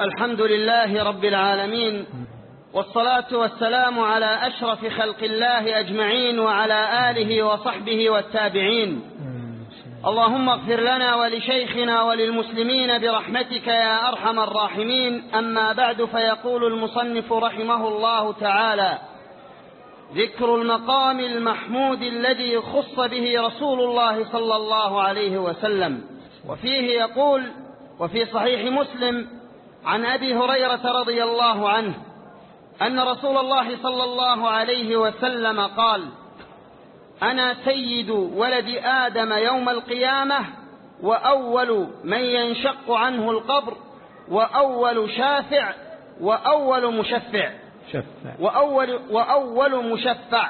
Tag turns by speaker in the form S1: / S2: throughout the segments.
S1: الحمد لله رب العالمين والصلاة والسلام على أشرف خلق الله أجمعين وعلى آله وصحبه والتابعين. اللهم اغفر لنا ولشيخنا وللمسلمين برحمتك يا أرحم الراحمين. أما بعد فيقول المصنف رحمه الله تعالى ذكر المقام المحمود الذي خص به رسول الله صلى الله عليه وسلم. وفيه يقول وفي صحيح مسلم عن أبي هريرة رضي الله عنه أن رسول الله صلى الله عليه وسلم قال أنا سيد ولد آدم يوم القيامة وأول من ينشق عنه القبر وأول شافع وأول مشفع.
S2: شفع.
S1: وأول, وأول مشفع.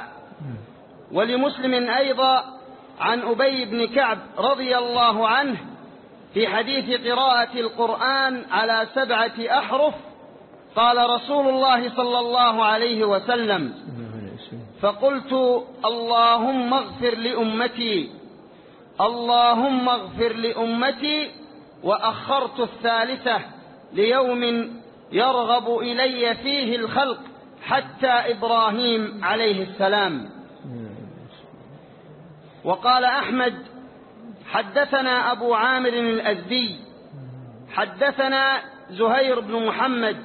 S1: ولمسلم أيضا عن أبي بن كعب رضي الله عنه في حديث قراءة القرآن على سبعة أحرف قال رسول الله صلى الله عليه وسلم فقلت اللهم اغفر لأمتي اللهم اغفر لأمتي وأخرت الثالثة ليوم يرغب إلي فيه الخلق حتى إبراهيم عليه السلام. وقال أحمد حدثنا أبو عامر الأزدي حدثنا زهير بن محمد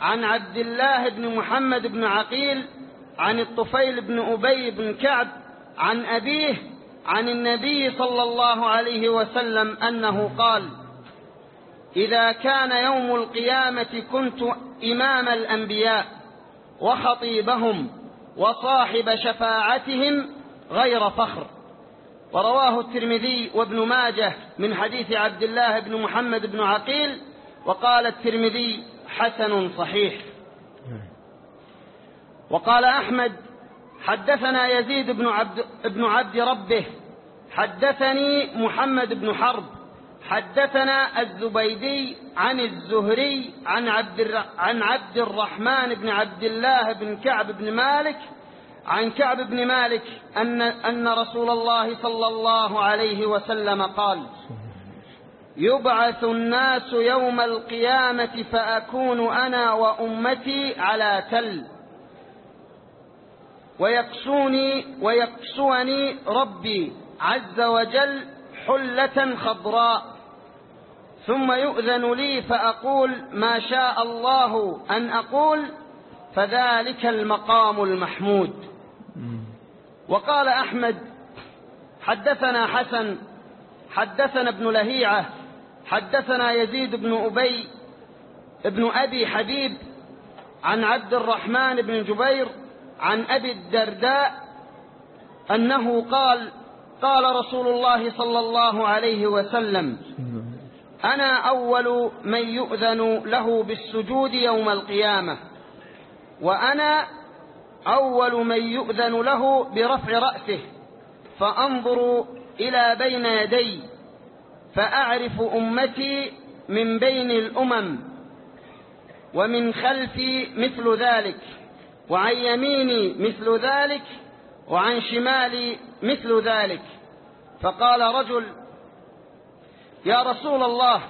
S1: عن عبد الله بن محمد بن عقيل عن الطفيل بن أبي بن كعب عن أبيه عن النبي صلى الله عليه وسلم أنه قال إذا كان يوم القيامة كنت إمام الأنبياء وخطيبهم وصاحب شفاعتهم غير فخر. ورواه الترمذي وابن ماجه من حديث عبد الله بن محمد بن عقيل وقال الترمذي حسن صحيح. وقال أحمد حدثنا يزيد بن عبد, بن عبد ربه حدثني محمد بن حرب حدثنا الزبيدي عن الزهري عن عبد, عن عبد الرحمن بن عبد الله بن كعب بن مالك عن كعب بن مالك أن, أن رسول الله صلى الله عليه وسلم قال يبعث الناس يوم القيامة فأكون أنا وأمتي على تل ويكسوني ويكسوني ربي عز وجل حلة خضراء ثم يؤذن لي فأقول ما شاء الله أن أقول فذلك المقام المحمود وقال أحمد حدثنا حسن حدثنا ابن لهيعة حدثنا يزيد بن أبي ابن أبي حبيب عن عبد الرحمن بن جبير عن أبي الدرداء أنه قال قال رسول الله صلى الله عليه وسلم أنا أول من يؤذن له بالسجود يوم القيامة وأنا أول من يؤذن له برفع رأسه فأنظر إلى بين يدي فأعرف أمتي من بين الأمم ومن خلفي مثل ذلك وعن يميني مثل ذلك وعن شمالي مثل ذلك. فقال رجل يا رسول الله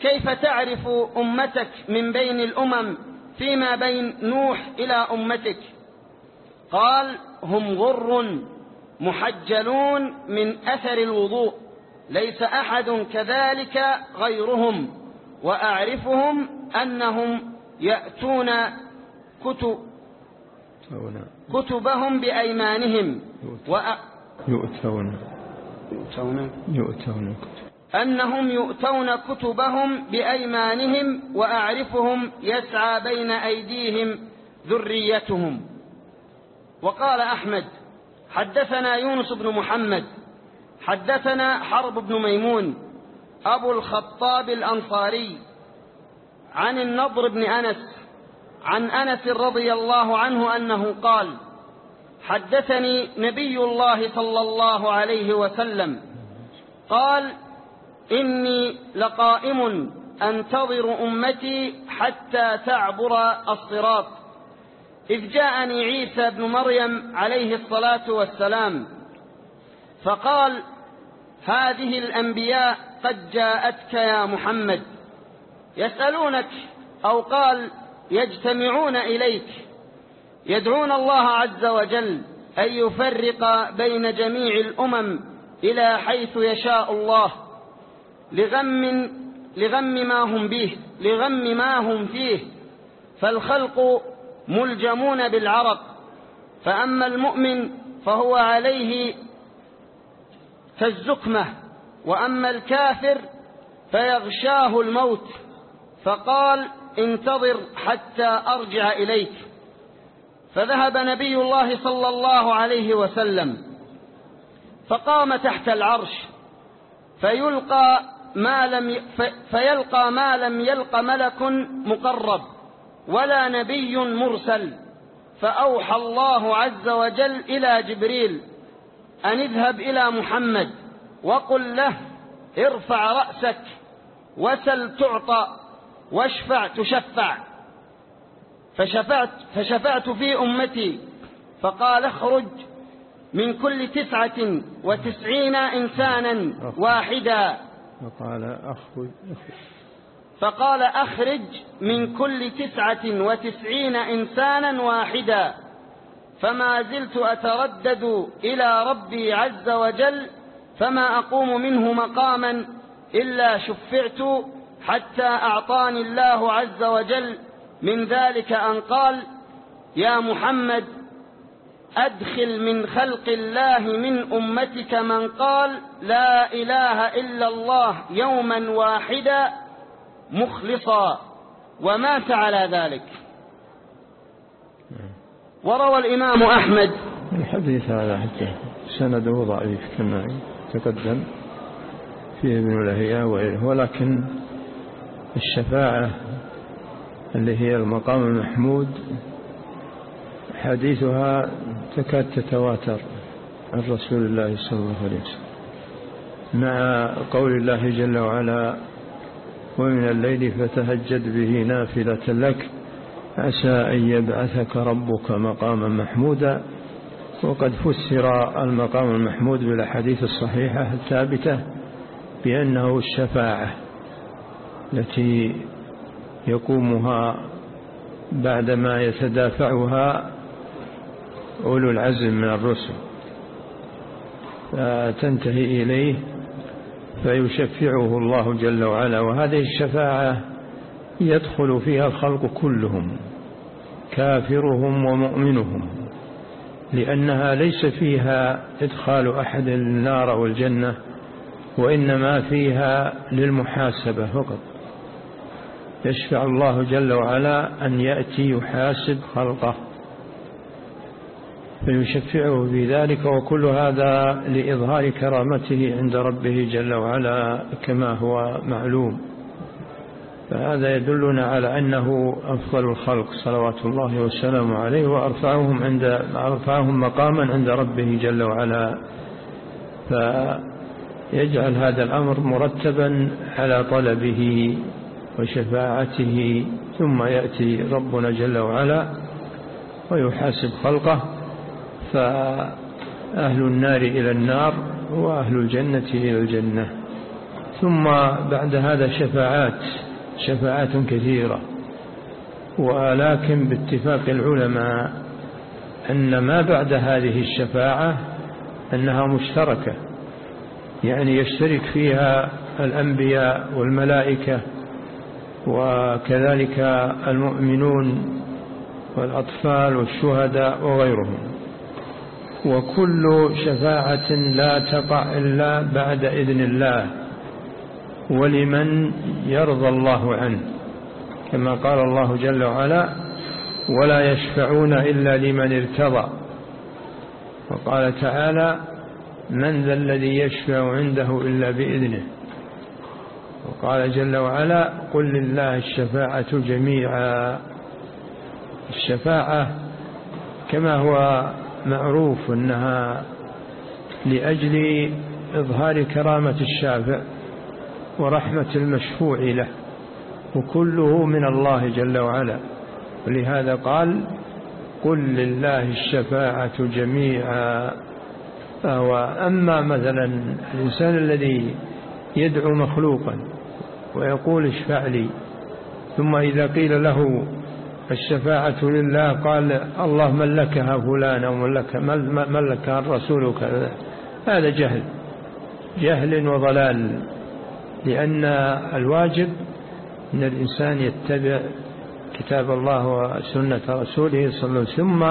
S1: كيف تعرف أمتك من بين الأمم فيما بين نوح إلى أمتك؟ قال هم غر محجلون من أثر الوضوء ليس أحد كذلك غيرهم وأعرفهم أنهم يأتون كتب كتبهم بأيمانهم وأ...
S2: يؤتون.
S1: يؤتون.
S2: يؤتون
S1: أنهم يؤتون كتبهم بأيمانهم وأعرفهم يسعى بين أيديهم ذريتهم. وقال أحمد حدثنا يونس بن محمد حدثنا حرب بن ميمون أبو الخطاب الأنصاري عن النضر بن أنس عن أنس رضي الله عنه أنه قال حدثني نبي الله صلى الله عليه وسلم قال إني لقائم أنتظر أمتي حتى تعبر الصراط. إذ جاءني عيسى بن مريم عليه الصلاة والسلام فقال هذه الأنبياء قد جاءتك يا محمد يسألونك أو قال يجتمعون إليك يدعون الله عز وجل أن يفرق بين جميع الأمم إلى حيث يشاء الله لغم, لغم ما هم به لغم ما هم فيه فالخلق ملجمون بالعرق فأما المؤمن فهو عليه كالزكمة وأما الكافر فيغشاه الموت فقال انتظر حتى أرجع إليك. فذهب نبي الله صلى الله عليه وسلم فقام تحت العرش فيلقى ما لم فيلقى ما لم يلق ملك مقرب. ولا نبي مرسل. فأوحى الله عز وجل إلى جبريل أن اذهب إلى محمد وقل له ارفع رأسك وسل تعطى واشفع تشفع. فشفعت, فشفعت في أمتي. فقال اخرج من كل تسعة وتسعين إنسانا واحدا.
S2: فقال أخرج.
S1: فقال أخرج من كل تسعة وتسعين إنسانا واحدا فما زلت أتردد إلى ربي عز وجل فما أقوم منه مقاما إلا شفعت حتى أعطاني الله عز وجل. من ذلك أن قال يا محمد أدخل من خلق الله من أمتك من قال لا إله إلا الله يوما واحدا. مخلصا ومات على ذلك. وروى الإمام أحمد
S2: الحديث هذا حتى سنده ضعيف كما تقدم فيه ابن الأهياء وغيره. ولكن الشفاعة اللي هي المقام المحمود حديثها تكاد تتواتر عن رسول الله صلى الله عليه وسلم. مع قول الله جل وعلا ومن الليل فتهجد به نافلة لك. عسى أن يبعثك ربك مقاما محمودا. وقد فسر المقام المحمود بالأحاديث الصحيحة الثابتة بأنه الشفاعة التي يقومها بعدما يتدافعها أولو العزم من الرسل. فتنتهي إليه. فيشفعه الله جل وعلا. وهذه الشفاعة يدخل فيها الخلق كلهم كافرهم ومؤمنهم لأنها ليس فيها إدخال أحد النار أو الجنة وإنما فيها للمحاسبة فقط. يشفع الله جل وعلا أن يأتي يحاسب خلقه. فيشفعه في ذلك وكل هذا لإظهار كرامته عند ربه جل وعلا كما هو معلوم. فهذا يدلنا على أنه أفضل الخلق صلوات الله وسلامه عليه وأرفعهم, عند أرفعهم مقاما عند ربه جل وعلا. فيجعل هذا الأمر مرتبا على طلبه وشفاعته ثم يأتي ربنا جل وعلا ويحاسب خلقه. فأهل النار إلى النار وأهل الجنة إلى الجنة. ثم بعد هذا شفاعات شفاعات كثيرة. ولكن باتفاق العلماء أن ما بعد هذه الشفاعة أنها مشتركة. يعني يشترك فيها الأنبياء والملائكة وكذلك المؤمنون والأطفال والشهداء وغيرهم. وكل شفاعة لا تقع إلا بعد إذن الله ولمن يرضى الله عنه كما قال الله جل وعلا ولا يشفعون إلا لمن ارتضى وقال تعالى من ذا الذي يشفع عنده إلا بإذنه وقال جل وعلا قل لله الشفاعة جميعا الشفاعة كما هو معروف أنها لأجل إظهار كرامة الشافع ورحمة المشفوع له وكله من الله جل وعلا. ولهذا قال قل لله الشفاعة جميعا. أما مثلا الإنسان الذي يدعو مخلوقا ويقول اشفع لي ثم إذا قيل له الشفاعة لله قال الله ملكها فلان أو ملك ملكها الرسول كذا هذا جهل جهل وضلال لأن الواجب أن الإنسان يتبع كتاب الله وسنة رسوله صلى الله عليه وسلم. ثم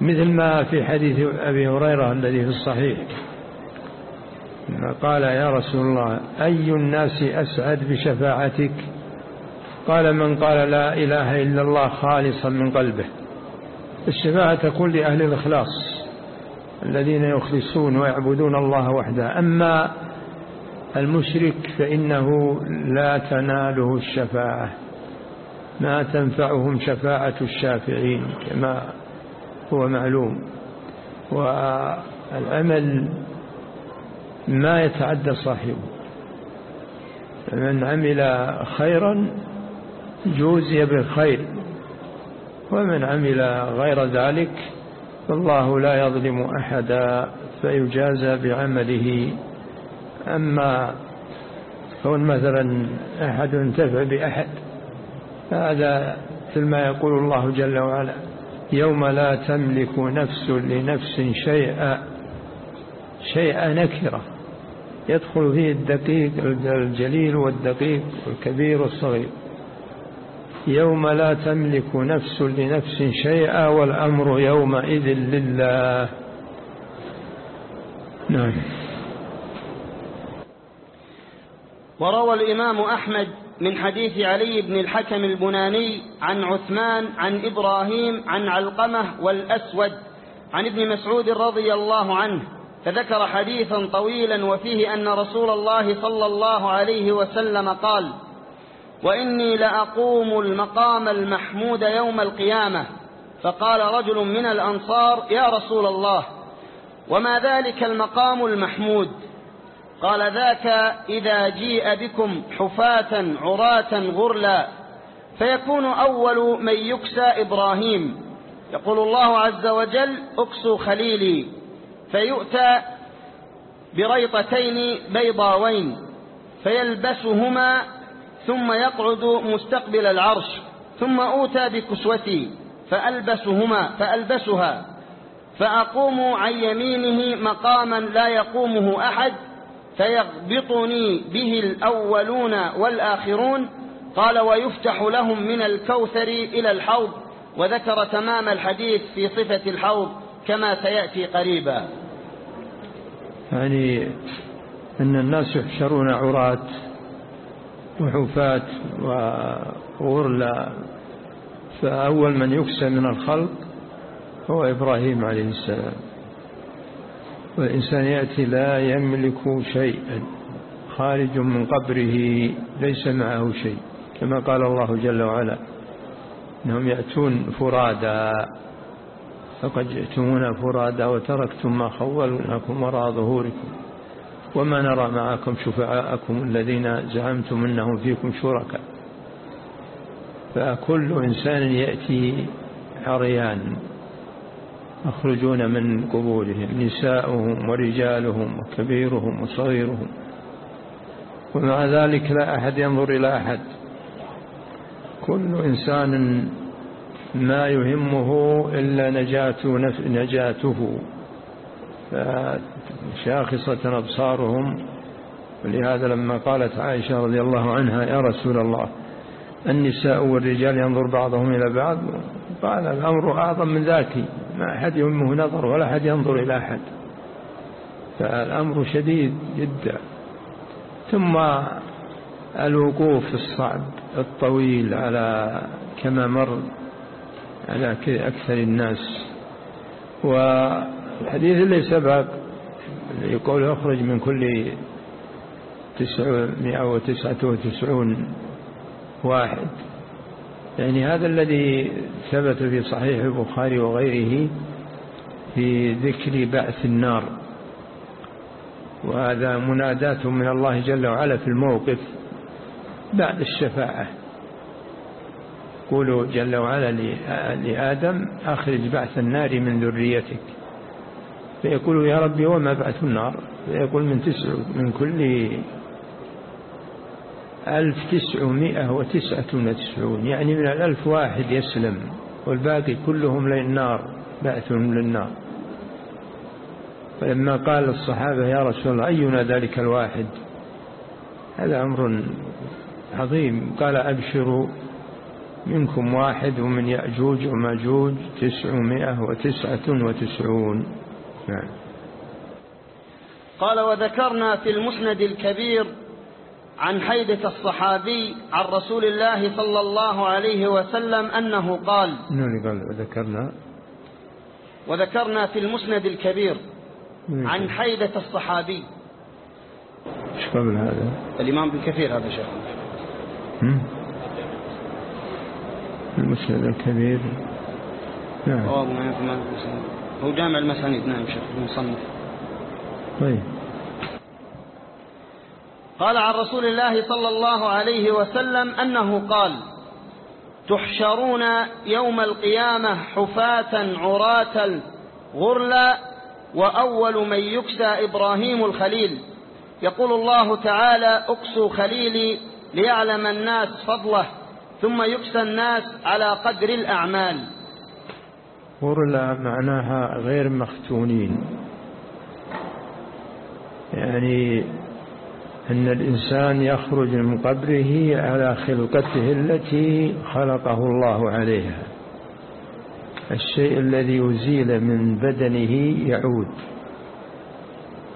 S2: مثل ما في حديث أبي هريرة الذي في الصحيح قال يا رسول الله أي الناس أسعد بشفاعتك؟ قال من قال لا إله إلا الله خالصا من قلبه. الشفاعة تكون لأهل الإخلاص الذين يخلصون ويعبدون الله وحده. أما المشرك فإنه لا تناله الشفاعة. ما تنفعهم شفاعة الشافعين كما هو معلوم. والعمل ما يتعدى صاحبه. من عمل خيرا جوزي بالخير ومن عمل غير ذلك فالله لا يظلم أحدا فيجازى بعمله. أما كون مثلا أحد انتفع بأحد هذا مثل ما يقول الله جل وعلا يوم لا تملك نفس لنفس شيئا شيئا نكرة. يدخل فيه الدقيق الجليل والدقيق والكبير والصغير. يوم لا تملك نفس لنفس شيئا والأمر يومئذ لله. نعم.
S1: وروى الإمام أحمد من حديث علي بن الحكم البناني عن عثمان عن إبراهيم عن علقمة والأسود عن ابن مسعود رضي الله عنه فذكر حديثا طويلا وفيه أن رسول الله صلى الله عليه وسلم قال وإني لأقوم المقام المحمود يوم القيامة. فقال رجل من الأنصار يا رسول الله وما ذلك المقام المحمود؟ قال ذاك إذا جيء بكم حفاة عراة غرلا فيكون أول من يكسى إبراهيم. يقول الله عز وجل اكسوا خليلي فيؤتى بريطتين بيضاوين فيلبسهما ثم يقعد مستقبل العرش ثم أوتى بكسوتي فألبسهما فألبسها فأقوم عن يمينه مقاما لا يقومه أحد فيغبطني به الأولون والآخرون قال ويفتح لهم من الكوثر إلى الحوض وذكر تمام الحديث في صفة الحوض كما سيأتي قريبا.
S2: يعني أن الناس يحشرون عراة وحفاة وغرلا فأول من يكسى من الخلق هو إبراهيم عليه السلام. والإنسان يأتي لا يملك شيئا خارج من قبره ليس معه شيء كما قال الله جل وعلا إنهم يأتون فرادا فقد جئتمونا فرادا وتركتم ما خولناكم وراء ظهوركم. وما نرى معكم شفعاءكم الذين زعمتم أنهم فيكم شركاء. فكل إنسان يأتي عريان يخرجون من قبورهم نساؤهم ورجالهم وكبيرهم وصغيرهم. ومع ذلك لا أحد ينظر إلى أحد. كل إنسان ما يهمه إلا نجاته, نجاته. شاخصة أبصارهم. ولهذا لما قالت عائشة رضي الله عنها يا رسول الله النساء والرجال ينظر بعضهم إلى بعض قال الأمر أعظم من ذاتي ما أحد يهمه نظر ولا أحد ينظر إلى أحد. فالأمر شديد جدا. ثم الوقوف الصعب الطويل على كما مر على أكثر الناس. والحديث اللي سبق يقول يخرج من كل تسعمائة وتسعة وتسعون واحد. يعني هذا الذي ثبت في صحيح البخاري وغيره في ذكر بعث النار. وهذا منادات من الله جل وعلا في الموقف بعد الشفاعة. قولوا جل وعلا لآدم أخرج بعث النار من ذريتك. فيقول يا ربي وما بعث النار؟ فيقول من تسع من كل ألف تسعمائة وتسعة وتسعون يعني من الألف واحد يسلم والباقي كلهم للنار بعثهم للنار. فلما قال الصحابة يا رسول الله أينا ذلك الواحد؟ هذا أمر عظيم. قال أبشروا منكم واحد ومن يأجوج ومأجوج تسعمائة وتسعة وتسعون. نعم.
S1: قال وذكرنا في المسند الكبير عن حيدة الصحابي عن رسول الله صلى الله عليه وسلم أنه قال
S2: قال وذكرنا.
S1: وذكرنا في المسند الكبير عن حيدة الصحابي.
S2: إيش قبل هذا؟
S1: الإمام بن كثير هذا شيخ.
S2: المسند الكبير.
S1: نعم. هو جامع المسانيد نعم شيخ المصنف.
S2: طيب.
S1: قال عن رسول الله صلى الله عليه وسلم أنه قال تحشرون يوم القيامة حفاة عراة غرلا وأول من يكسى إبراهيم الخليل. يقول الله تعالى أكسوا خليلي ليعلم الناس فضله ثم يكسى الناس على قدر الأعمال.
S2: غرلا معناها غير مختونين. يعني أن الإنسان يخرج من قبره على خلقته التي خلقه الله عليها. الشيء الذي يزيل من بدنه يعود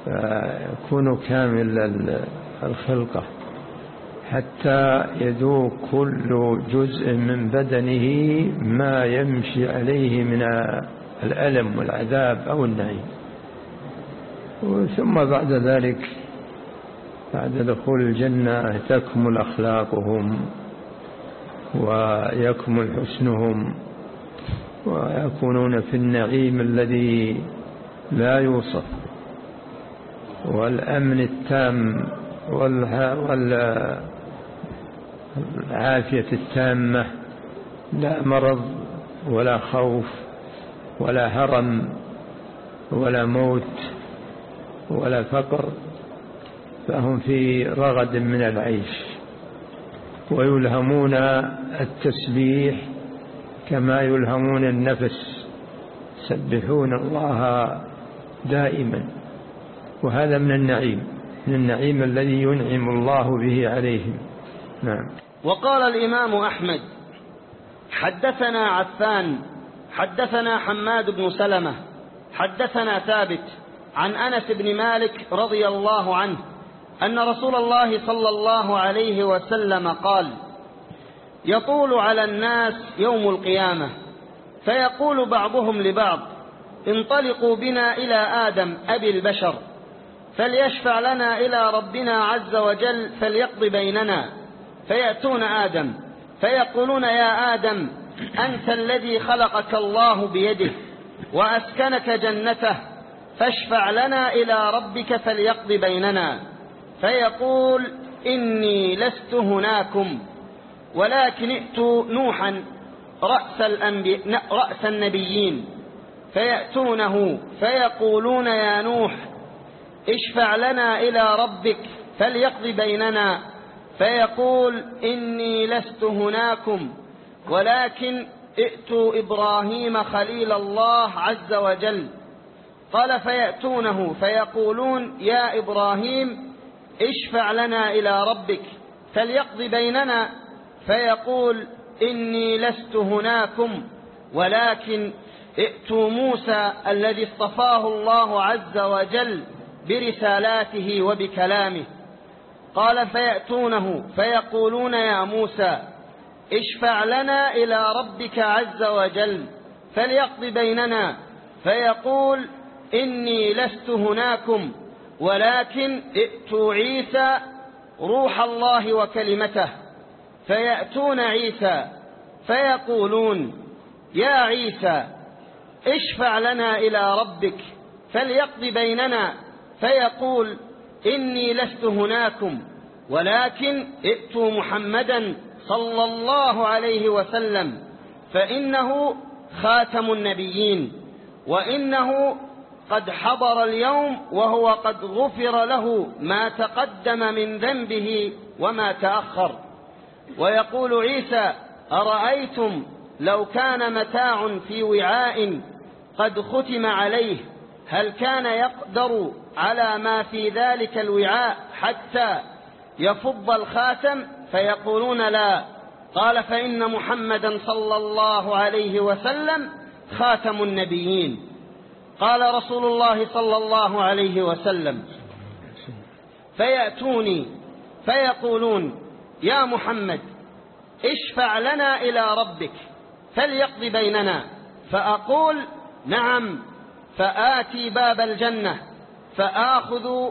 S2: فيكون كامل الخلقة. حتى يذوق كل جزء من بدنه ما يمشي عليه من الألم والعذاب أو النعيم. ثم بعد ذلك بعد دخول الجنة تكمل أخلاقهم ويكمل حسنهم ويكونون في النعيم الذي لا يوصف. والأمن التام والعافية التامة لا مرض ولا خوف ولا هرم ولا موت ولا فقر فهم في رغد من العيش. ويلهمون التسبيح كما يلهمون النفس. سبحون الله دائما. وهذا من النعيم من النعيم الذي ينعم الله به عليهم. نعم.
S1: وقال الإمام أحمد حدثنا عفان حدثنا حماد بن سلمة حدثنا ثابت عن أنس بن مالك رضي الله عنه أن رسول الله صلى الله عليه وسلم قال يطول على الناس يوم القيامة فيقول بعضهم لبعض انطلقوا بنا إلى آدم أبي البشر فليشفع لنا إلى ربنا عز وجل فليقضي بيننا. فيأتون آدم فيقولون يا آدم أنت الذي خلقك الله بيده وأسكنك جنته فاشفع لنا إلى ربك فليقضي بيننا فيقول إني لست هناكم ولكن ائتوا نوحا رأس. رأس النبيين فيأتونه فيقولون يا نوح اشفع لنا إلى ربك فليقضي بيننا فيقول إني لست هناكم ولكن ائتوا إبراهيم خليل الله عز وجل. قال فيأتونه فيقولون يا إبراهيم اشفع لنا إلى ربك فليقضي بيننا. فيقول إني لست هناكم ولكن ائتوا موسى الذي اصطفاه الله عز وجل برسالاته وبكلامه. قال فيأتونه فيقولون يا موسى اشفع لنا إلى ربك عز وجل فليقضي بيننا فيقول إني لست هناكم ولكن ائتوا عيسى روح الله وكلمته فيأتون عيسى فيقولون يا عيسى اشفع لنا إلى ربك فليقضي بيننا فيقول إني لست هناكم ولكن ائتوا محمدا صلى الله عليه وسلم فإنه خاتم النبيين وإنه قد حضر اليوم وهو قد غفر له ما تقدم من ذنبه وما تأخر. ويقول عيسى أرأيتم لو كان متاع في وعاء قد ختم عليه هل كان يقدر على ما في ذلك الوعاء حتى يفض الخاتم؟ فيقولون لا. قال فإن محمدا صلى الله عليه وسلم خاتم النبيين. قال رسول الله صلى الله عليه وسلم فيأتوني فيقولون يا محمد اشفع لنا إلى ربك فليقضي بيننا. فأقول نعم. فآتي باب الجنة فآخذ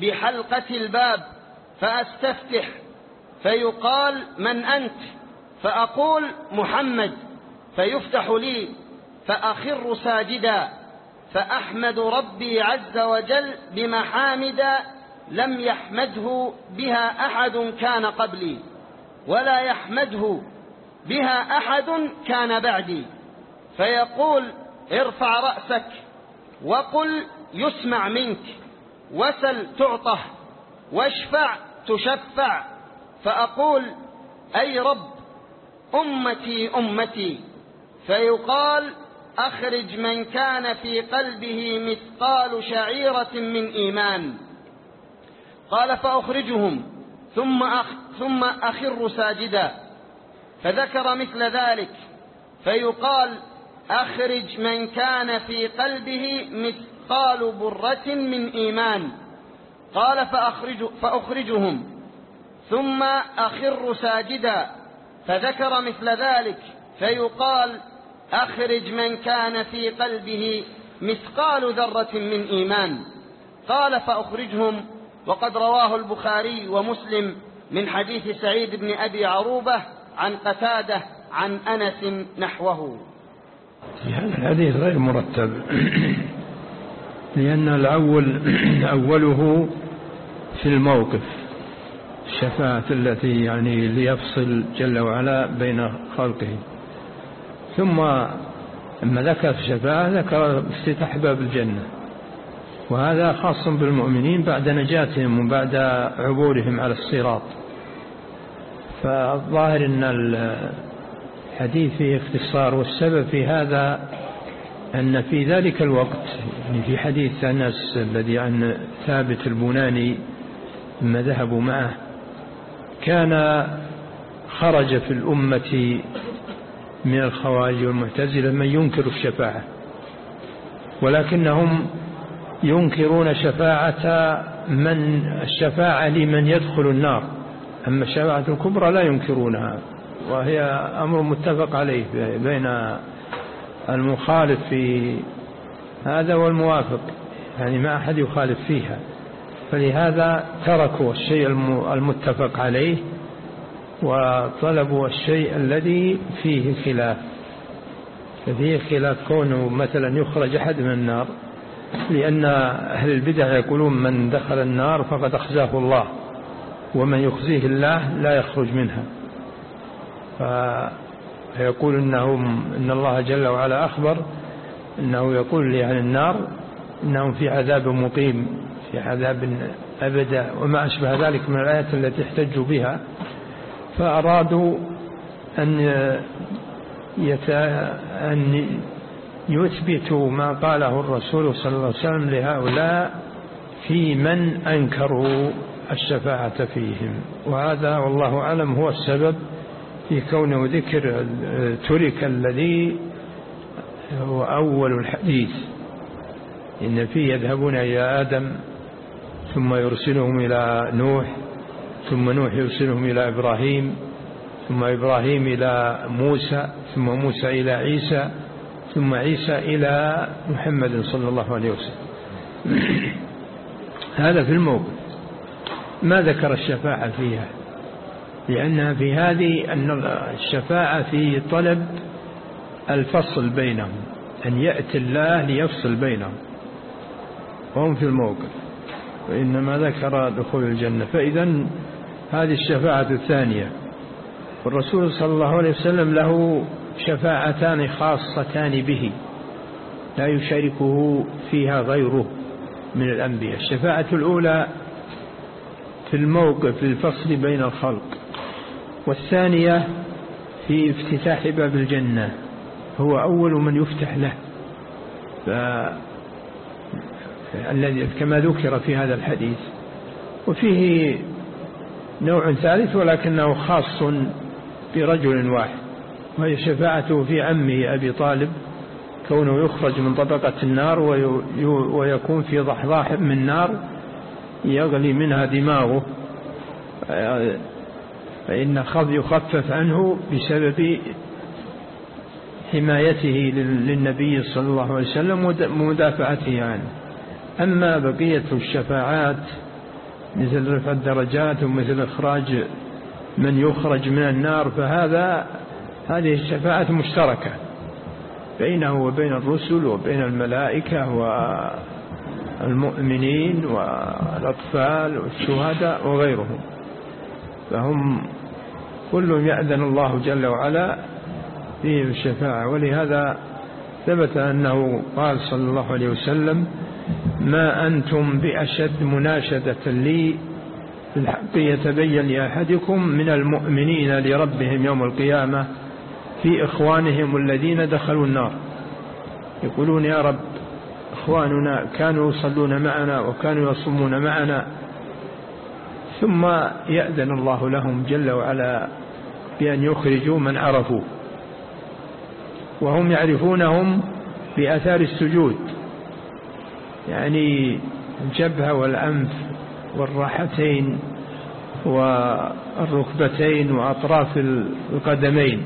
S1: بحلقة الباب فأستفتح فيقال من أنت؟ فأقول محمد فيفتح لي فأخر ساجدا فأحمد ربي عز وجل بمحامد لم يحمده بها أحد كان قبلي ولا يحمده بها أحد كان بعدي فيقول ارفع رأسك وقل يسمع منك وسل تعطه واشفع تشفع فأقول أي رب أمتي أمتي. فيقال أخرج من كان في قلبه مثقال شعيرة من إيمان. قال فأخرجهم ثم, أخ ثم أخر ساجدا. فذكر مثل ذلك. فيقال أخرج من كان في قلبه مثقال برة من إيمان. قال فأخرج فأخرجهم. ثم أخر ساجدا. فذكر مثل ذلك. فيقال أخرج من كان في قلبه مثقال ذرة من إيمان. قال فأخرجهم. وقد رواه البخاري ومسلم من حديث سعيد بن أبي عروبة عن قتادة عن أنس نحوه.
S2: هذا الحديث غير مرتب. لأن الأول أوله في الموقف الشفاعة التي يعني ليفصل جل وعلا بين خلقه. ثم لما ذكر الشفاعة ذكر افتتاح باب الجنة. وهذا خاص بالمؤمنين بعد نجاتهم وبعد عبورهم على الصراط. فالظاهر أن الحديث فيه اختصار والسبب في هذا أن في ذلك الوقت يعني في حديث أنس الذي عن ثابت البناني لما ذهبوا معه كان خرج في الأمة من الخوارج والمعتزلة من ينكر الشفاعة ولكنهم ينكرون شفاعة من الشفاعة لمن يدخل النار أما الشفاعة الكبرى لا ينكرونها. وهي أمر متفق عليه بين المخالف في هذا والموافق يعني ما أحد يخالف فيها. فلهذا تركوا الشيء المتفق عليه وطلبوا الشيء الذي فيه خلاف. ففيه خلاف كونه مثلا يخرج أحد من النار لأن أهل البدع يقولون من دخل النار فقد أخزاه الله ومن يخزيه الله لا يخرج منها. فيقول إنهم إن الله جل وعلا أخبر إنه يقول لأهل النار إنهم في عذاب مقيم في عذاب أبدا وما أشبه ذلك من الآيات التي احتجوا بها. فأرادوا أن يت... أن يثبتوا ما قاله الرسول صلى الله عليه وسلم لهؤلاء في من أنكروا الشفاعة فيهم. وهذا والله أعلم هو السبب في كونه ذكر ترك الذي هو أول الحديث. إن فيه يذهبون إلى آدم ثم يرسلهم إلى نوح ثم نوح يرسلهم إلى إبراهيم ثم إبراهيم إلى موسى ثم موسى إلى عيسى ثم عيسى إلى محمد صلى الله عليه وسلم. هذا في الموقف. ما ذكر الشفاعة فيها؟ لأنها في هذه الشفاعة في طلب الفصل بينهم أن يأتي الله ليفصل بينهم. وهم في الموقف وإنما ذكر دخول الجنة. فإذا هذه الشفاعة الثانية والرسول صلى الله عليه وسلم له شفاعتان خاصتان به لا يشاركه فيها غيره من الأنبياء. الشفاعة الأولى في الموقف للفصل بين الخلق. والثانية في افتتاح باب الجنة هو أول من يفتح له. الذي كما ذكر في هذا الحديث. وفيه نوع ثالث ولكنه خاص برجل واحد وهي شفاعته في عمه أبي طالب كونه يخرج من طبقة النار ويكون في ضحضاح من نار يغلي منها دماغه. فإن خذ يخفف عنه بسبب حمايته للنبي صلى الله عليه وسلم ومدافعته عنه. أما بقية الشفاعات مثل رفع الدرجات ومثل إخراج من يخرج من النار فهذا هذه الشفاعة مشتركة بينه وبين الرسل وبين الملائكة والمؤمنين والأطفال والشهداء وغيرهم. فهم كلهم يأذن الله جل وعلا فيهم الشفاعة. ولهذا ثبت أنه قال صلى الله عليه وسلم ما أنتم بأشد مناشدة لي في الحق يتبين لأحدكم من المؤمنين لربهم يوم القيامة في إخوانهم الذين دخلوا النار. يقولون يا رب إخواننا كانوا يصلون معنا وكانوا يصومون معنا ثم يأذن الله لهم جل وعلا بأن يخرجوا من عرفوا. وهم يعرفونهم بأثار السجود. يعني الجبهة والأنف والراحتين والركبتين وأطراف القدمين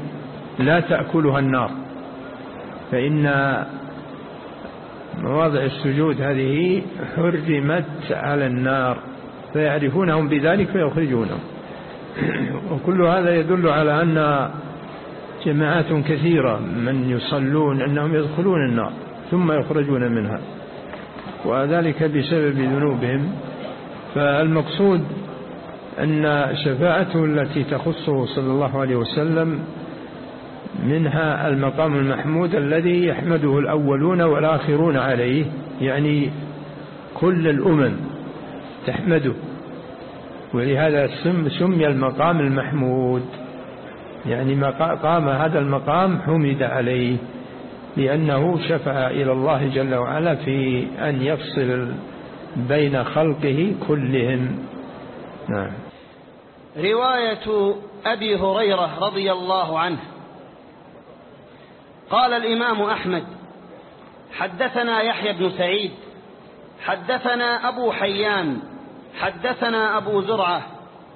S2: لا تأكلها النار. فإن مواضع السجود هذه حرمت على النار. فيعرفونهم بذلك فيخرجونهم. وكل هذا يدل على أن جماعات كثيرة من يصلون أنهم يدخلون النار ثم يخرجون منها وذلك بسبب ذنوبهم. فالمقصود أن شفاعته التي تخصه صلى الله عليه وسلم منها المقام المحمود الذي يحمده الأولون والآخرون عليه يعني كل الأمم تحمده. ولهذا سمي المقام المحمود. يعني قام هذا المقام حمد عليه لأنه شفع إلى الله جل وعلا في أن يفصل بين خلقه كلهم. نعم.
S1: رواية أبي هريرة رضي الله عنه. قال الإمام أحمد حدثنا يحيى بن سعيد حدثنا أبو حيان حدثنا أبو زرعة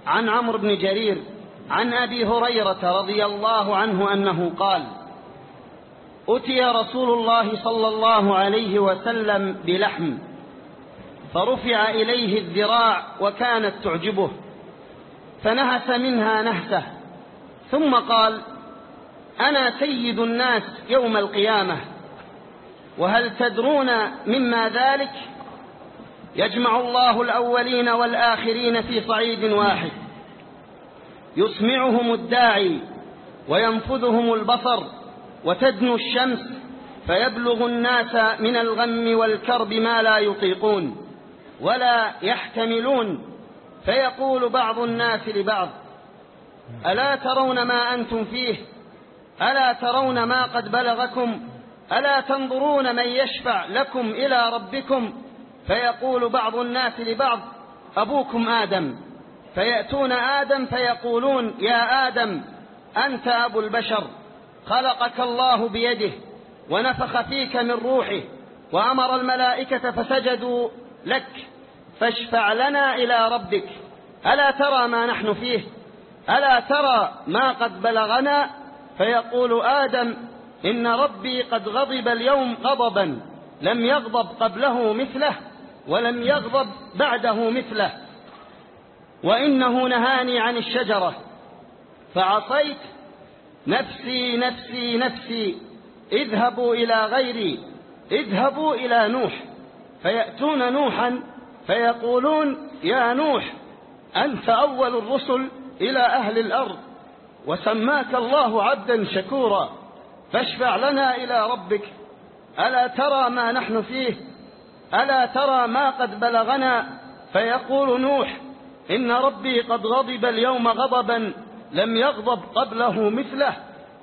S1: عن عمرو بن جرير عن أبي هريرة رضي الله عنه أنه قال أتي رسول الله صلى الله عليه وسلم بلحم فرفع إليه الذراع وكانت تعجبه فنهس منها نهسه ثم قال أنا سيد الناس يوم القيامة وهل تدرون مما ذلك؟ يجمع الله الأولين والآخرين في صعيد واحد. يسمعهم الداعي وينفذهم البصر وتدنو الشمس فيبلغ الناس من الغم والكرب ما لا يطيقون ولا يحتملون. فيقول بعض الناس لبعض ألا ترون ما أنتم فيه؟ ألا ترون ما قد بلغكم؟ ألا تنظرون من يشفع لكم إلى ربكم؟ فيقول بعض الناس لبعض أبوكم آدم. فيأتون آدم فيقولون يا آدم أنت أبو البشر. خلقك الله بيده ونفخ فيك من روحه وأمر الملائكة فسجدوا لك. فاشفع لنا إلى ربك. ألا ترى ما نحن فيه؟ ألا ترى ما قد بلغنا؟ فيقول آدم إن ربي قد غضب اليوم غضبا لم يغضب قبله مثله. ولم يغضب بعده مثله. وإنه نهاني عن الشجرة. فعصيت نفسي نفسي نفسي اذهبوا إلى غيري اذهبوا إلى نوح. فيأتون نوحا فيقولون يا نوح أنت أول الرسل إلى أهل الأرض وسماك الله عبدا شكورا فاشفع لنا إلى ربك ألا ترى ما نحن فيه؟ ألا ترى ما قد بلغنا؟ فيقول نوح إن ربي قد غضب اليوم غضبا لم يغضب قبله مثله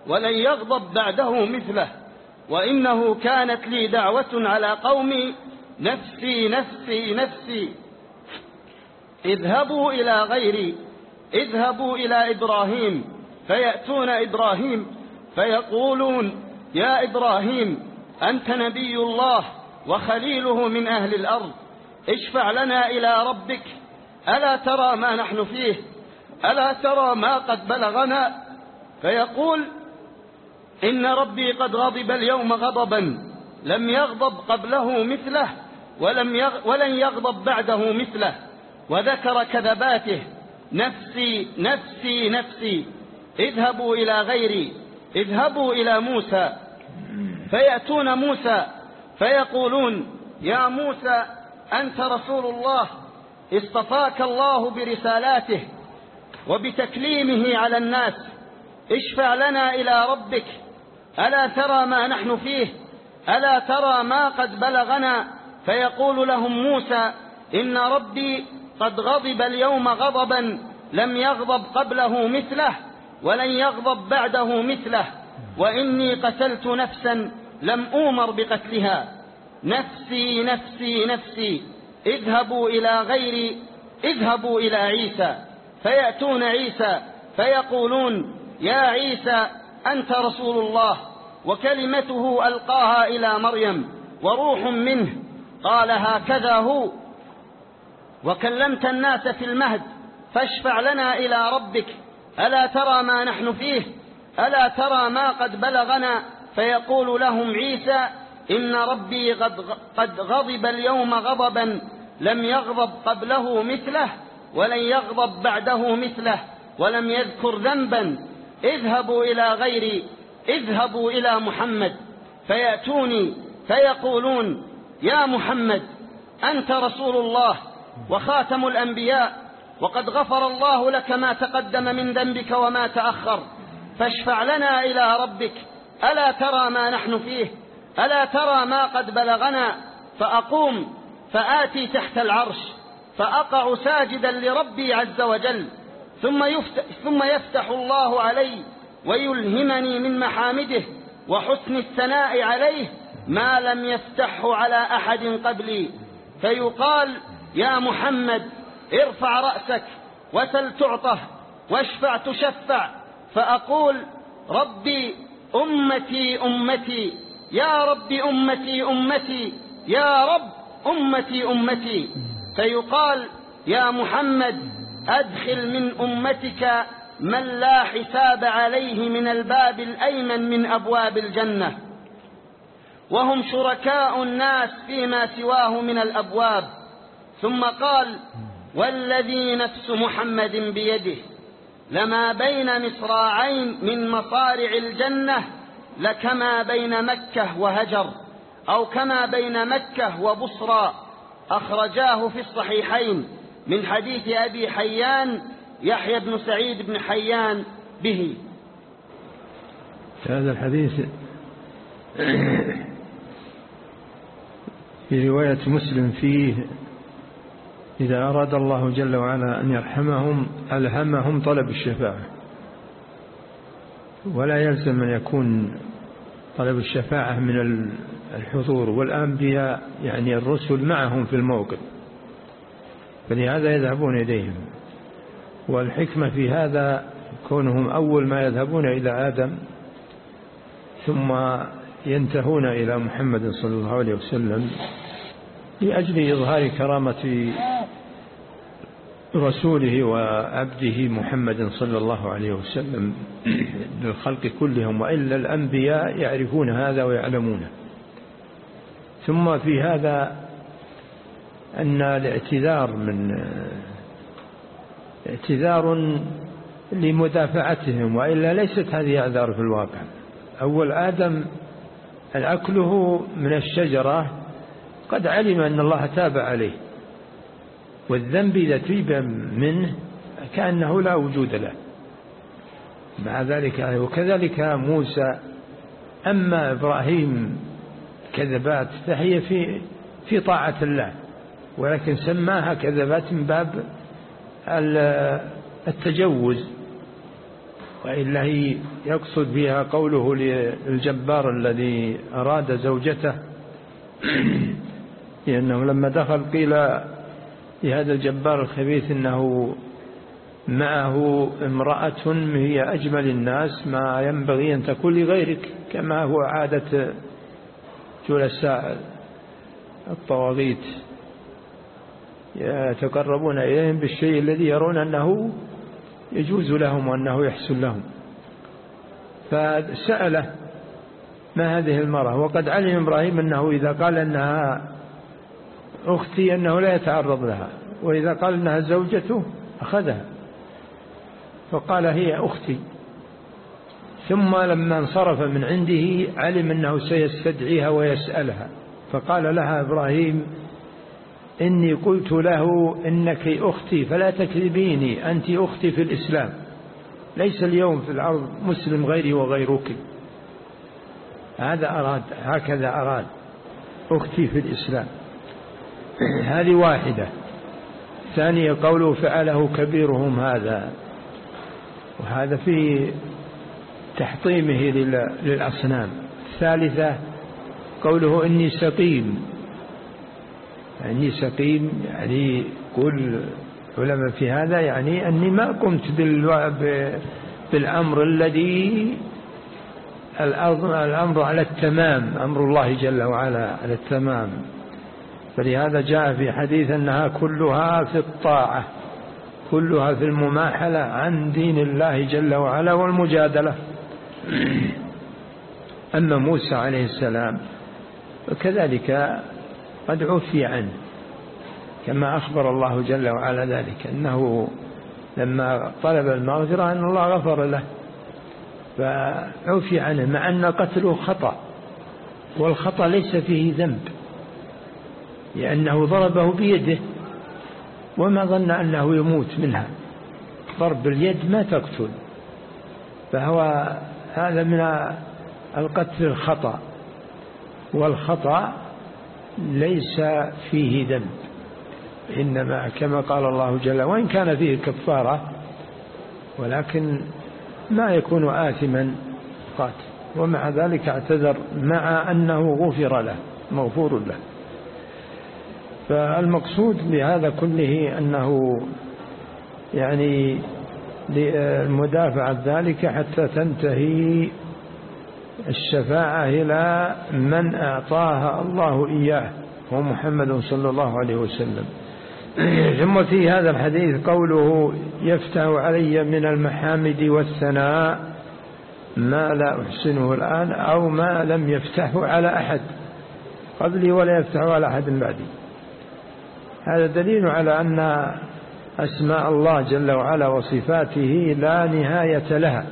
S1: ولن يغضب بعده مثله وإنه كانت لي دعوة على قومي نفسي نفسي نفسي. اذهبوا إلى غيري اذهبوا إلى إبراهيم فيأتون إبراهيم فيقولون يا إبراهيم أنت نبي الله وخليله من أهل الأرض. اشفع لنا إلى ربك. ألا ترى ما نحن فيه؟ ألا ترى ما قد بلغنا؟ فيقول إن ربي قد غضب اليوم غضبا. لم يغضب قبله مثله ولم يغ ولن يغضب بعده مثله. وذكر كذباته نفسي نفسي نفسي. اذهبوا إلى غيري. اذهبوا إلى موسى. فيأتون موسى. فيقولون يا موسى أنت رسول الله اصطفاك الله برسالاته وبتكليمه على الناس. اشفع لنا إلى ربك. ألا ترى ما نحن فيه؟ ألا ترى ما قد بلغنا؟ فيقول لهم موسى إن ربي قد غضب اليوم غضبا لم يغضب قبله مثله ولن يغضب بعده مثله وإني قتلت نفسا لم أومر بقتلها. نفسي نفسي نفسي. اذهبوا إلى غيري اذهبوا إلى عيسى. فيأتون عيسى فيقولون يا عيسى أنت رسول الله. وكلمته ألقاها إلى مريم. وروح منه. قال هكذا هو. وكلمت الناس في المهد. فاشفع لنا إلى ربك. ألا ترى ما نحن فيه؟ ألا ترى ما قد بلغنا؟ فيقول لهم عيسى إن ربي قد, غضب اليوم غضبا لم يغضب قبله مثله ولن يغضب بعده مثله ولم يذكر ذنبا. اذهبوا إلى غيري اذهبوا إلى محمد. فيأتوني فيقولون يا محمد أنت رسول الله وخاتم الأنبياء وقد غفر الله لك ما تقدم من ذنبك وما تأخر. فاشفع لنا إلى ربك ألا ترى ما نحن فيه؟ ألا ترى ما قد بلغنا؟ فأقوم فآتي تحت العرش فأقع ساجدا لربي عز وجل ثم يفتح, ثم يفتح الله علي ويلهمني من محامده وحسن الثناء عليه ما لم يفتحه على أحد قبلي. فيقال يا محمد ارفع رأسك وسل تعطه واشفع تشفع. فأقول ربي أمتي أمتي. يا رب أمتي أمتي. يا رب أمتي أمتي. فيقال يا محمد أدخل من أمتك من لا حساب عليه من الباب الأيمن من أبواب الجنة. وهم شركاء الناس فيما سواه من الأبواب. ثم قال والذي نفس محمد بيده. لما بين مصراعين من مصارع الجنة لكما بين مكة وهجر أو كما بين مكة وبصرى أخرجاه في الصحيحين من حديث أبي حيان يحيى بن سعيد بن حيان به.
S2: هذا الحديث في رواية مسلم فيه إذا أراد الله جل وعلا أن يرحمهم ألهمهم طلب الشفاعة. ولا يلزم أن يكون طلب الشفاعة من الحضور والأنبياء يعني الرسل معهم في الموقف. فلهذا يذهبون إليهم. والحكمة في هذا كونهم أول ما يذهبون إلى آدم ثم ينتهون إلى محمد صلى الله عليه وسلم لأجل إظهار كرامة رسوله وعبده محمد صلى الله عليه وسلم للخلق كلهم وإلا الأنبياء يعرفون هذا ويعلمونه. ثم في هذا أن الاعتذار من اعتذار لمدافعتهم وإلا ليست هذه اعذار في الواقع. أول آدم أكله من الشجرة قد علم أن الله تاب عليه. والذنب إذا تيب منه كأنه لا وجود له. مع ذلك وكذلك موسى أما إبراهيم كذبات فهي في في طاعة الله ولكن سماها كذبات من باب التجوز. وإلا هي يقصد بها قوله للجبار الذي أراد زوجته لأنه لما دخل قيل لهذا الجبار الخبيث إنه معه امرأة هي أجمل الناس ما ينبغي أن تكون لغيرك كما هو عادة جلساء الطواغيت يتقربون إليهم بالشيء الذي يرون أنه يجوز لهم وأنه يحسن لهم. فسأله ما هذه المرأة وقد علم إبراهيم أنه إذا قال أنها أختي أنه لا يتعرض لها وإذا قال أنها زوجته أخذها. فقال هي أختي. ثم لما انصرف من عنده علم أنه سيستدعيها ويسألها. فقال لها إبراهيم إني قلت له إنك أختي فلا تكذبيني أنت أختي في الإسلام. ليس اليوم في الأرض مسلم غيري وغيرك. هذا أراد هكذا أراد أختي في الإسلام. هذه واحدة. ثانية قوله فعله كبيرهم هذا. وهذا في تحطيمه للأصنام. الثالثة قوله إني سقيم. يعني سقيم يعني كل علماء في هذا يعني أني ما قمت بالأمر الذي الأمر على التمام أمر الله جل وعلا على التمام. فلهذا جاء في حديث أنها كلها في الطاعة كلها في المماحلة عن دين الله جل وعلا والمجادلة. أما موسى عليه السلام كذلك قد عفي عنه كما أخبر الله جل وعلا ذلك أنه لما طلب المغفرة أن الله غفر له فعفي عنه مع أن قتله خطأ والخطأ ليس فيه ذنب. لأنه ضربه بيده وما ظن أنه يموت منها. ضرب اليد ما تقتل. فهو هذا من القتل الخطأ. والخطأ ليس فيه ذنب إنما كما قال الله جل وإن كان فيه كفارة ولكن ما يكون آثما قاتل. ومع ذلك اعتذر مع أنه غفر له مغفور له. فالمقصود بهذا كله أنه يعني لمدافعة ذلك حتى تنتهي الشفاعة إلى من أعطاها الله إياه هو محمد صلى الله عليه وسلم. ثم في هذا الحديث قوله يفتح علي من المحامد والثناء ما لا أحسنه الآن أو ما لم يفتحه على أحد. قبلي ولا يفتحه على أحد بعدي. هذا دليل على أن أسماء الله جل وعلا وصفاته لا نهاية لها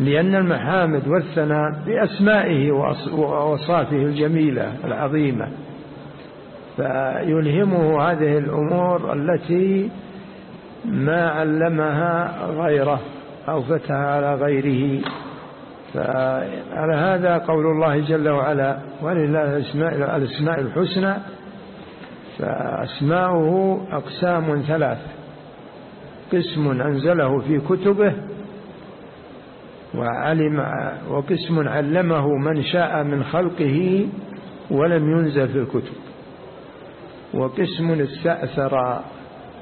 S2: لأن المحامد والثناء بأسمائه وأوصافه الجميلة العظيمة. فيلهمه هذه الأمور التي ما علمها غيره أو فتح على غيره. فعلى هذا قول الله جل وعلا ولله الأسماء الحسنى فأسماؤه أقسام ثلاث. قسم أنزله في كتبه وعلم وقسم علمه من شاء من خلقه ولم ينزل في الكتب. وقسم استأثر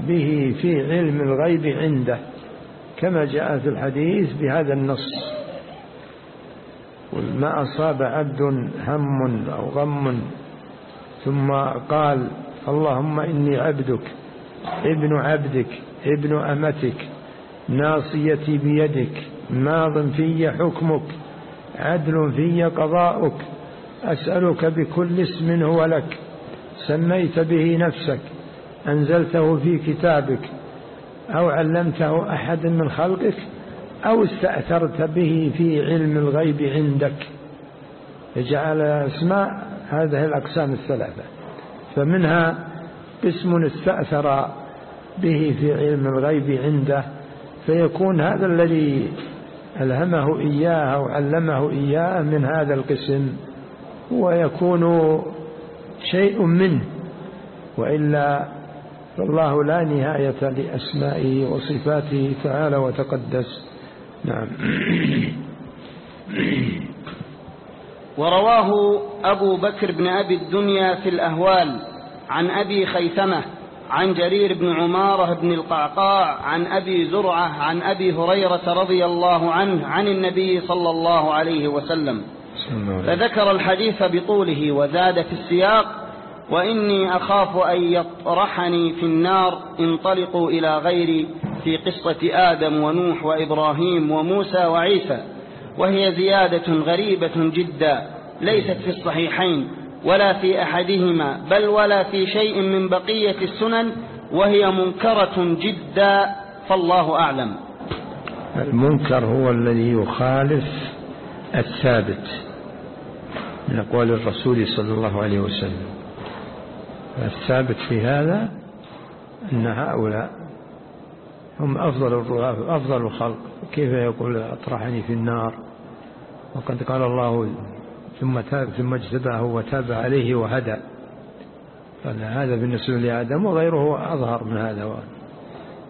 S2: به في علم الغيب عنده كما جاء في الحديث بهذا النص. ما أصاب عبد هم أو غم ثم قال اللهم إني عبدك ابن عبدك ابن أمتك ناصيتي بيدك ماض في حكمك عدل في قضاؤك أسألك بكل اسم هو لك سميت به نفسك أنزلته في كتابك أو علمته أحد من خلقك أو استأثرت به في علم الغيب عندك. فجعل أسماء هذه الأقسام الثلاثة. فمنها قسم استأثر به في علم الغيب عنده فيكون هذا الذي ألهمه إياه أو علمه إياه من هذا القسم ويكون شيء منه وإلا فالله لا نهاية لأسمائه وصفاته تعالى وتقدس. نعم.
S1: ورواه أبو بكر بن أبي الدنيا في الأهوال عن أبي خيثمة عن جرير بن عمارة بن القعقاع عن أبي زرعة عن أبي هريرة رضي الله عنه عن النبي صلى الله عليه وسلم. فذكر الحديث بطوله وزاد في السياق وإني أخاف أن يطرحني في النار انطلقوا إلى غيري في قصة آدم ونوح وإبراهيم وموسى وعيسى. وهي زيادة غريبة جدا ليست في الصحيحين ولا في أحدهما بل ولا في شيء من بقية السنن وهي منكرة جدا فالله أعلم.
S2: المنكر هو الذي يخالف الثابت من أقوال الرسول صلى الله عليه وسلم. الثابت في هذا أن هؤلاء هم أفضل أفضل الخلق. كيف يقول أطرحني في النار؟ وقد قال الله ثم تاب ثم اجتباه وتاب عليه وهدى. هذا بالنسبة لآدم وغيره أظهر من هذا.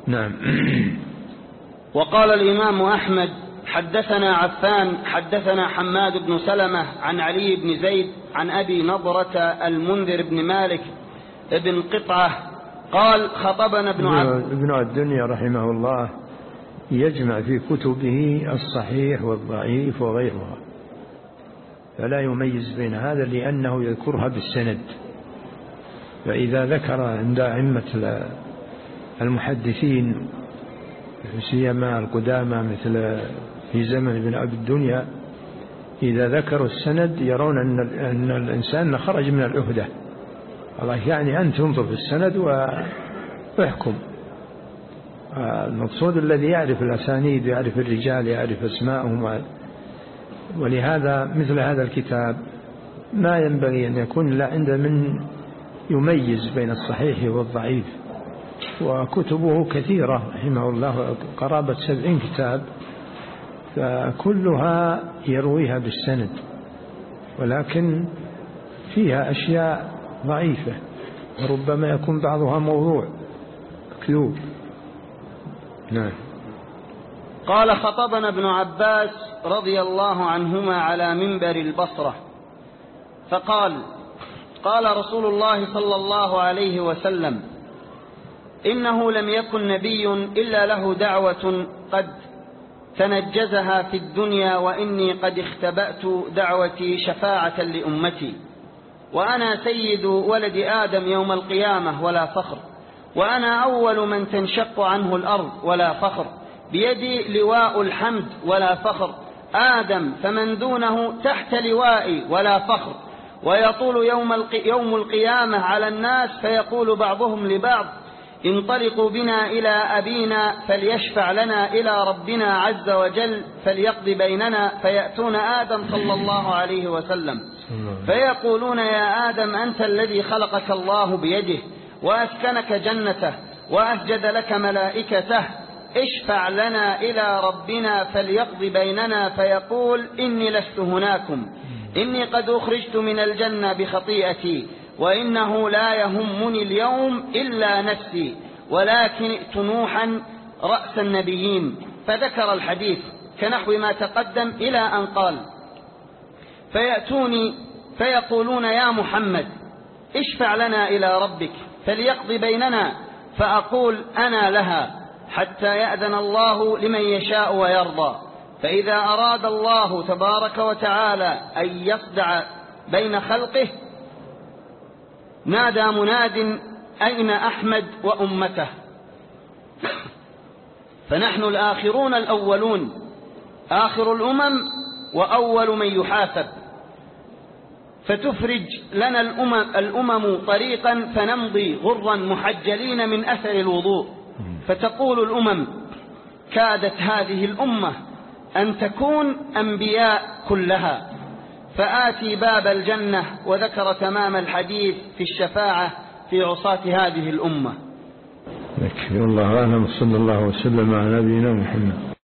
S2: نعم.
S1: وقال الإمام أحمد حدثنا عفان حدثنا حماد بن سلمة عن علي بن زيد عن أبي نضرة المنذر بن مالك ابن قطعة قال خطبنا ابن عبد.
S2: ابن الدنيا رحمه الله يجمع في كتبه الصحيح والضعيف وغيرها فلا يميز بين هذا لأنه يذكرها بالسند. فإذا ذكر عند أئمة المحدثين سيما القدامى مثل في زمن ابن أبي الدنيا إذا ذكروا السند يرون أن, الإنسان خرج من العهدة الله يعني أن تنظر في السند وإحكم. المقصود الذي يعرف الأسانيد يعرف الرجال يعرف أسماءهم. ولهذا مثل هذا الكتاب ما ينبغي أن يكون لا عند من يميز بين الصحيح والضعيف. وكتبه كثيرة رحمه الله قرابة سبعين كتاب فكلها يرويها بالسند. ولكن فيها أشياء ضعيفة وربما يكون بعضها موضوع. كذوب نعم.
S1: قال خطبنا ابن عباس رضي الله عنهما على منبر البصرة فقال قال رسول الله صلى الله عليه وسلم إنه لم يكن نبي إلا له دعوة قد تنجزها في الدنيا وإني قد اختبأت دعوتي شفاعة لأمتي. وأنا سيد ولد آدم يوم القيامة ولا فخر. وأنا أول من تنشق عنه الأرض ولا فخر. بيدي لواء الحمد ولا فخر. آدم فمن دونه تحت لوائي ولا فخر. ويطول يوم, القيامة على الناس فيقول بعضهم لبعض انطلقوا بنا إلى أبينا فليشفع لنا إلى ربنا عز وجل فليقضي بيننا فيأتون آدم صلى الله عليه وسلم فيقولون يا آدم أنت الذي خلقك الله بيده وأسكنك جنته وأسجد لك ملائكته اشفع لنا إلى ربنا فليقضي بيننا فيقول إني لست هناكم إني قد أخرجت من الجنة بخطيئتي وإنه لا يهمني اليوم إلا نفسي ولكن ائت نوحا رأس النبيين. فذكر الحديث كنحو ما تقدم إلى أن قال فيأتوني فيقولون يا محمد اشفع لنا إلى ربك فليقضي بيننا فأقول أنا لها حتى يأذن الله لمن يشاء ويرضى. فإذا أراد الله تبارك وتعالى أن يصدع بين خلقه نادى مناد أين أحمد وأمته؟ فنحن الآخرون الأولون آخر الأمم وأول من يحاسب. فتفرج لنا الأمم, الأمم طريقا فنمضي غرا محجلين من أثر الوضوء. فتقول الأمم كادت هذه الأمة أن تكون أنبياء كلها. فآتي باب الجنة وذكر تمام الحديث في الشفاعة في عصاة هذه الأمة.
S2: الله أعلم. صلى الله وسلم على نبينا محمد.